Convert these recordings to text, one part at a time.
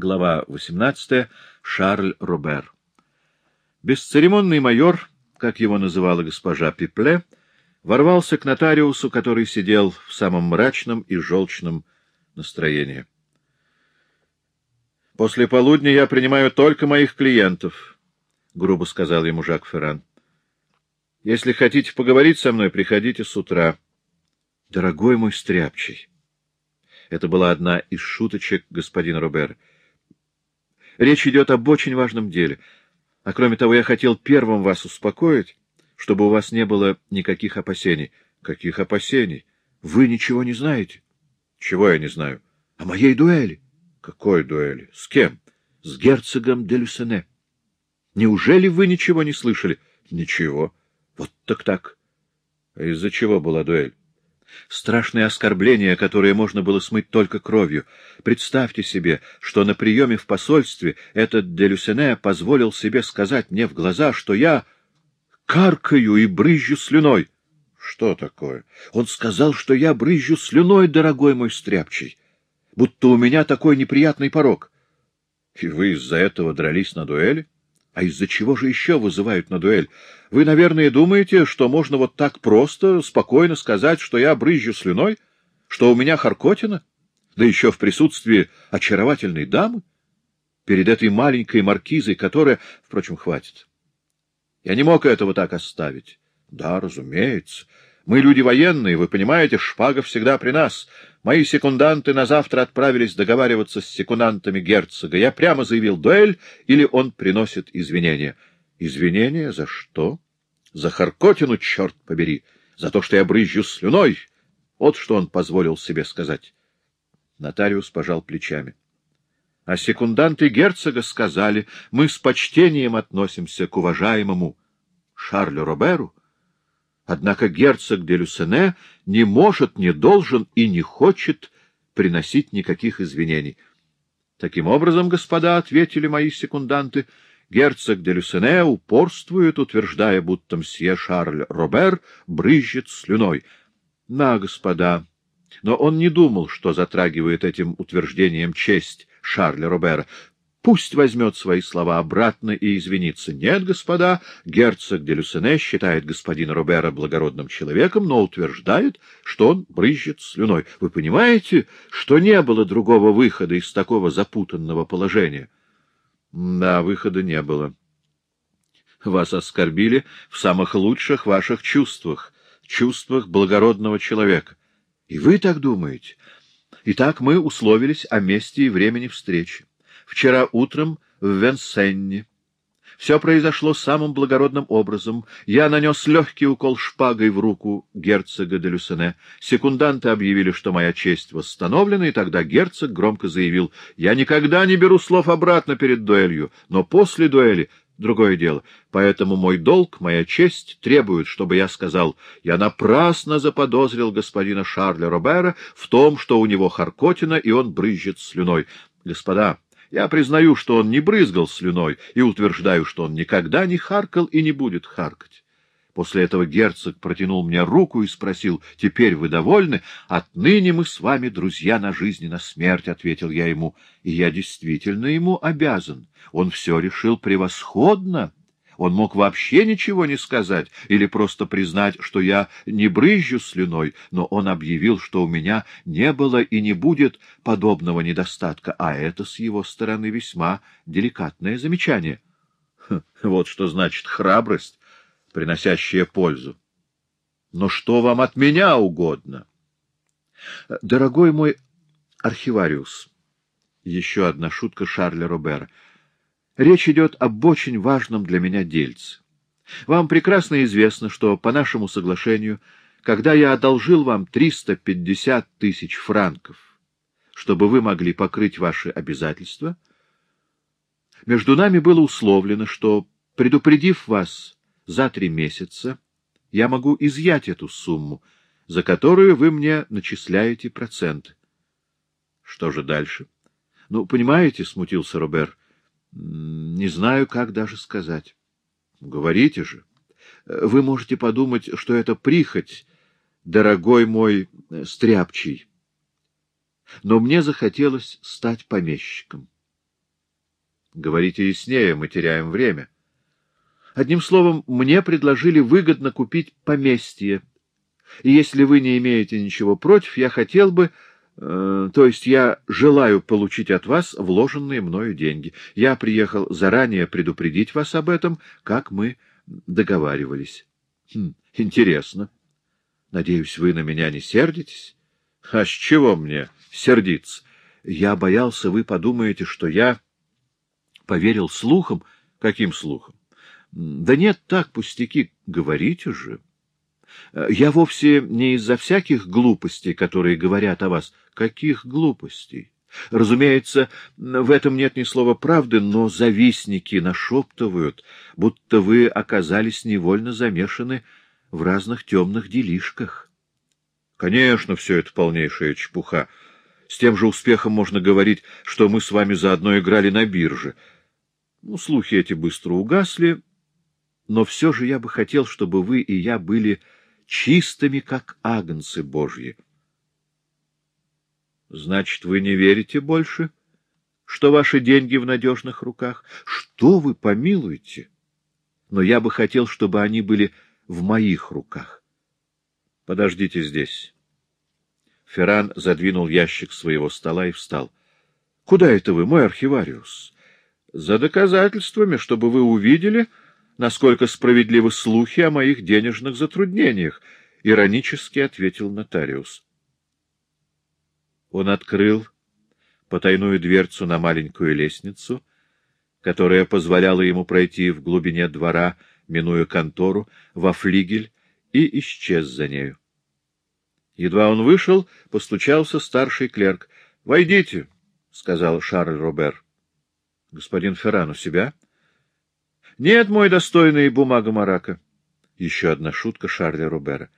Глава 18. Шарль Робер. Бесцеремонный майор, как его называла госпожа Пипле, ворвался к нотариусу, который сидел в самом мрачном и желчном настроении. — После полудня я принимаю только моих клиентов, — грубо сказал ему Жак Ферран. — Если хотите поговорить со мной, приходите с утра. — Дорогой мой стряпчий! Это была одна из шуточек господина Робера. Речь идет об очень важном деле. А кроме того, я хотел первым вас успокоить, чтобы у вас не было никаких опасений. Каких опасений? Вы ничего не знаете. Чего я не знаю? О моей дуэли. Какой дуэли? С кем? С герцогом де Люсене. Неужели вы ничего не слышали? Ничего. Вот так так. Из-за чего была дуэль? Страшное оскорбление, которое можно было смыть только кровью. Представьте себе, что на приеме в посольстве этот Делюсене позволил себе сказать мне в глаза, что я каркаю и брызжу слюной. Что такое? Он сказал, что я брызжу слюной, дорогой мой стряпчий, будто у меня такой неприятный порог. И вы из-за этого дрались на дуэли? А из-за чего же еще вызывают на дуэль? Вы, наверное, думаете, что можно вот так просто, спокойно сказать, что я брызжу слюной, что у меня харкотина, да еще в присутствии очаровательной дамы, перед этой маленькой маркизой, которая... Впрочем, хватит. Я не мог этого так оставить. Да, разумеется. Мы люди военные, вы понимаете, шпага всегда при нас. Мои секунданты на завтра отправились договариваться с секундантами герцога. Я прямо заявил дуэль, или он приносит извинения. Извинения за что? За Харкотину, черт побери! За то, что я брызжу слюной! Вот что он позволил себе сказать. Нотариус пожал плечами. А секунданты герцога сказали, мы с почтением относимся к уважаемому Шарлю Роберу. Однако герцог де Люсене не может, не должен и не хочет приносить никаких извинений. Таким образом, господа, — ответили мои секунданты, — герцог де Люсене упорствует, утверждая, будто мсье Шарль Робер брызжет слюной. На, господа! Но он не думал, что затрагивает этим утверждением честь Шарля Робера. Пусть возьмет свои слова обратно и извинится. Нет, господа, герцог де Люсене считает господина Робера благородным человеком, но утверждает, что он брызжет слюной. Вы понимаете, что не было другого выхода из такого запутанного положения? Да, выхода не было. Вас оскорбили в самых лучших ваших чувствах, чувствах благородного человека. И вы так думаете? Итак, мы условились о месте и времени встречи. Вчера утром в Венсенне. Все произошло самым благородным образом. Я нанес легкий укол шпагой в руку герцога де Люсене. Секунданты объявили, что моя честь восстановлена, и тогда герцог громко заявил, «Я никогда не беру слов обратно перед дуэлью, но после дуэли другое дело. Поэтому мой долг, моя честь требует, чтобы я сказал, я напрасно заподозрил господина Шарля Робера в том, что у него харкотина, и он брызжет слюной. Господа, я признаю, что он не брызгал слюной, и утверждаю, что он никогда не харкал и не будет харкать. После этого герцог протянул мне руку и спросил, «Теперь вы довольны? Отныне мы с вами друзья на жизнь и на смерть», — ответил я ему. И я действительно ему обязан. Он все решил превосходно. Он мог вообще ничего не сказать или просто признать, что я не брызжу слюной, но он объявил, что у меня не было и не будет подобного недостатка, а это с его стороны весьма деликатное замечание. Хм, вот что значит храбрость, приносящая пользу. Но что вам от меня угодно? Дорогой мой архивариус, еще одна шутка Шарля Робера — Речь идет об очень важном для меня дельце. Вам прекрасно известно, что по нашему соглашению, когда я одолжил вам 350 тысяч франков, чтобы вы могли покрыть ваши обязательства, между нами было условлено, что, предупредив вас за три месяца, я могу изъять эту сумму, за которую вы мне начисляете проценты. Что же дальше? Ну, понимаете, — смутился Робер, — не знаю, как даже сказать. Говорите же. Вы можете подумать, что это прихоть, дорогой мой стряпчий. Но мне захотелось стать помещиком. Говорите яснее, мы теряем время. Одним словом, мне предложили выгодно купить поместье. И если вы не имеете ничего против, я хотел бы... Э, то есть я желаю получить от вас вложенные мною деньги. Я приехал заранее предупредить вас об этом, как мы договаривались. Хм, интересно. Надеюсь, вы на меня не сердитесь? А с чего мне сердиться? Я боялся, вы подумаете, что я поверил слухам. Каким слухам? Да нет, так, пустяки, говорите же. Я вовсе не из-за всяких глупостей, которые говорят о вас. Каких глупостей? Разумеется, в этом нет ни слова правды, но завистники нашептывают, будто вы оказались невольно замешаны в разных темных делишках. Конечно, все это полнейшая чепуха. С тем же успехом можно говорить, что мы с вами заодно играли на бирже. Ну, слухи эти быстро угасли, но все же я бы хотел, чтобы вы и я были чистыми, как агнцы Божьи. Значит, вы не верите больше, что ваши деньги в надежных руках? Что вы помилуете? Но я бы хотел, чтобы они были в моих руках. Подождите здесь. Ферран задвинул ящик своего стола и встал. — Куда это вы, мой архивариус? — За доказательствами, чтобы вы увидели, насколько справедливы слухи о моих денежных затруднениях, — иронически ответил нотариус. Он открыл потайную дверцу на маленькую лестницу, которая позволяла ему пройти в глубине двора, минуя контору, во флигель, и исчез за нею. Едва он вышел, постучался старший клерк. — Войдите, — сказал Шарль Робер. — Господин Ферран у себя? — Нет, мой достойный бумага Марака. Еще одна шутка Шарля Робера.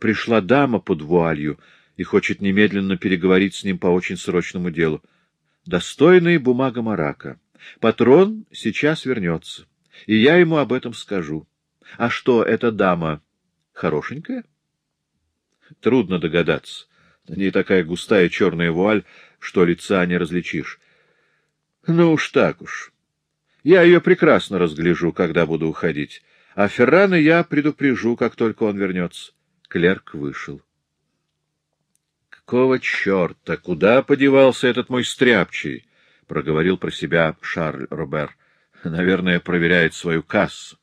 Пришла дама под вуалью и хочет немедленно переговорить с ним по очень срочному делу. Достойный бумага Марака. Патрон сейчас вернется, и я ему об этом скажу. А что, эта дама хорошенькая? — Трудно догадаться. На ней такая густая черная вуаль, что лица не различишь. Ну уж так уж. Я ее прекрасно разгляжу, когда буду уходить. А Феррана я предупрежу, как только он вернется. Клерк вышел. Какого черта? Куда подевался этот мой стряпчий? — проговорил про себя Шарль Робер. — Наверное, проверяет свою кассу.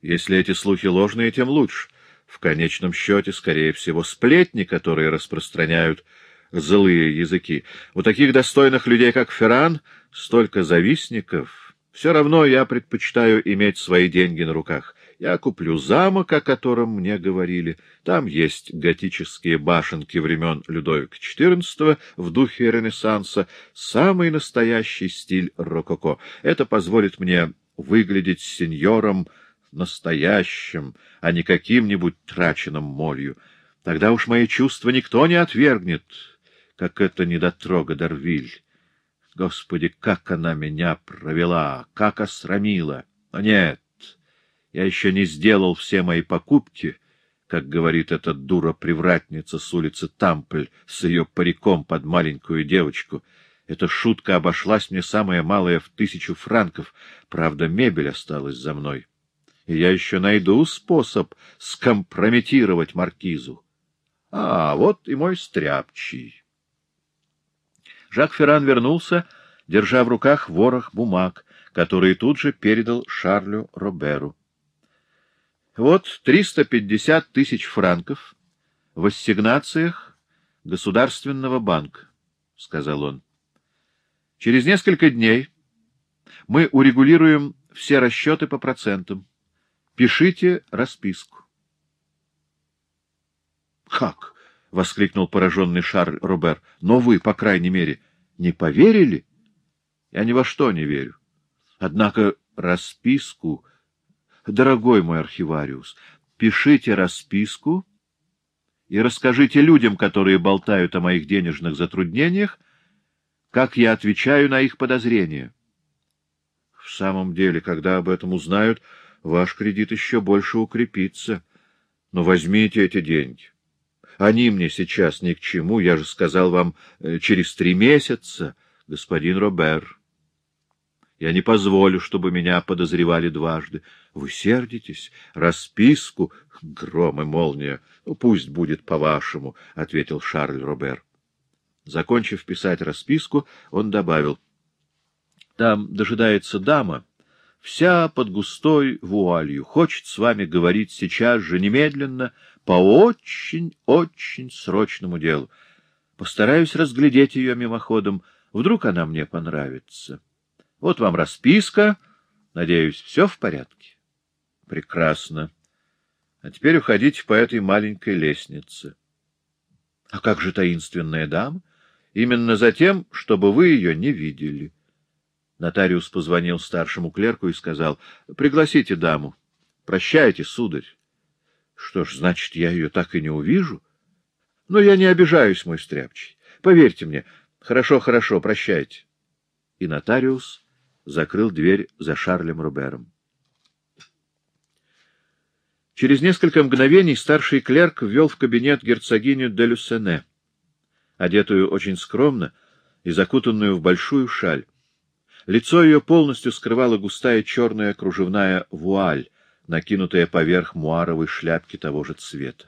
Если эти слухи ложные, тем лучше. В конечном счете, скорее всего, сплетни, которые распространяют злые языки. У таких достойных людей, как Ферран, столько завистников. Все равно я предпочитаю иметь свои деньги на руках. Я куплю замок, о котором мне говорили. Там есть готические башенки времен Людовика XIV в духе Ренессанса, самый настоящий стиль рококо. Это позволит мне выглядеть сеньором настоящим, а не каким-нибудь траченным молью. Тогда уж мои чувства никто не отвергнет, как это недотрога Дарвиль. Господи, как она меня провела, как осрамила! Но нет, я еще не сделал все мои покупки, как говорит эта дура-привратница с улицы Тампль с ее париком под маленькую девочку. Эта шутка обошлась мне самое малое в тысячу франков, правда, мебель осталась за мной и я еще найду способ скомпрометировать маркизу. А, вот и мой стряпчий. Жак Ферран вернулся, держа в руках ворох бумаг, который тут же передал Шарлю Роберу. Вот триста пятьдесят тысяч франков в ассигнациях Государственного банка, — сказал он. Через несколько дней мы урегулируем все расчеты по процентам. Пишите расписку. «Как?» — воскликнул пораженный Шарль Робер. «Но вы, по крайней мере, не поверили?» «Я ни во что не верю. Однако расписку... Дорогой мой архивариус, пишите расписку и расскажите людям, которые болтают о моих денежных затруднениях, как я отвечаю на их подозрения. В самом деле, когда об этом узнают, ваш кредит еще больше укрепится. Но возьмите эти деньги. Они мне сейчас ни к чему, я же сказал вам, э, через три месяца, господин Робер. Я не позволю, чтобы меня подозревали дважды. Вы сердитесь? Расписку? Гром и молния. Ну, пусть будет по-вашему, — ответил Шарль Робер. Закончив писать расписку, он добавил. Там дожидается дама, вся под густой вуалью. Хочет с вами говорить сейчас же, немедленно, по очень-очень срочному делу. Постараюсь разглядеть ее мимоходом. Вдруг она мне понравится. Вот вам расписка. Надеюсь, все в порядке? Прекрасно. А теперь уходите по этой маленькой лестнице. А как же таинственная дама? Именно за тем, чтобы вы ее не видели. Нотариус позвонил старшему клерку и сказал, — Пригласите даму. Прощайте, сударь. Что ж, значит, я ее так и не увижу? Но я не обижаюсь, мой стряпчий. Поверьте мне. Хорошо, хорошо, прощайте. И нотариус закрыл дверь за Шарлем Рубером. Через несколько мгновений старший клерк ввел в кабинет герцогиню де Люсене, одетую очень скромно и закутанную в большую шаль. Лицо ее полностью скрывала густая черная кружевная вуаль, накинутая поверх муаровой шляпки того же цвета.